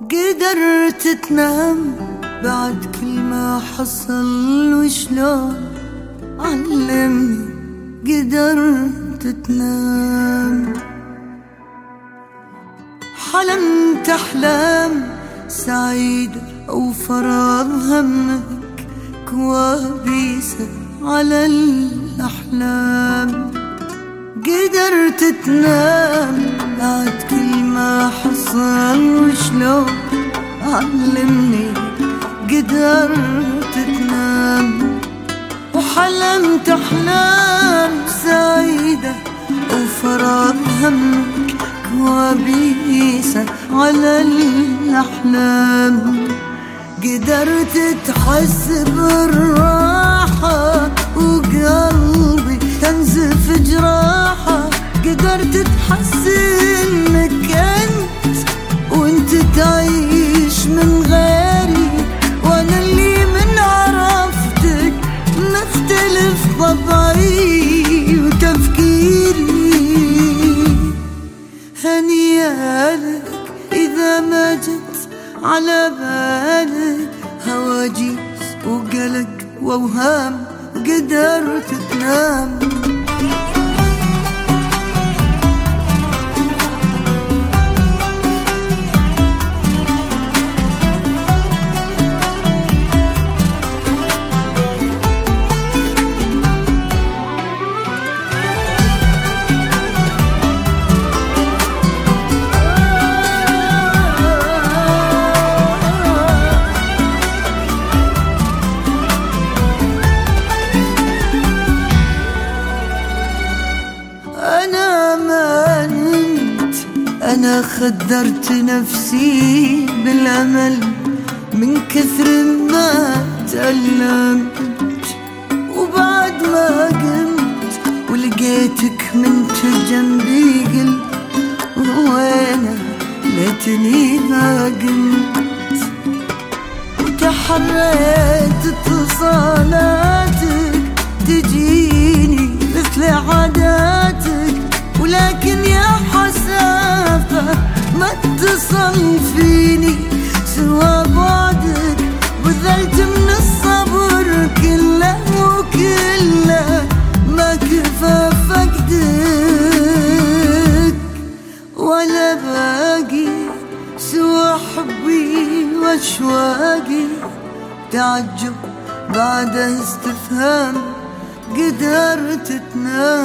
قدرت تنام بعد كل ما حصل وشلون؟ علمني قدرت تنام. حلمت أحلام سعيدة وفرض همك كوابيسة على الأحلام. قدرت تنام بعد كل حصل وشلون؟ علمني قدرت تنام. وحلمت أحلام سعيدة وفراغ همك كوابيسة على الأحلام. قدرت تحس بالراحة وقلبي تنزف جراحة. قدرت تحس إنك هنيالك إذا ما جت على بالك. هواجيس وقلق واوهام قدرت تنام. أنا خدرت نفسي بالأمل من كثر ما تألمت وبعد ما قمت ولقيتك منت جنبي قلت وين ليتني ما قمت؟ وتحريت اتصالاتك تجيني مثل عاداتك ما اتصل فيني سوى بعدك بذلت من الصبر كله وكله ما كفى فقدك. ولا باقي سوى حبي وأشواقي. تعجب بعد استفهام قدرت تنام.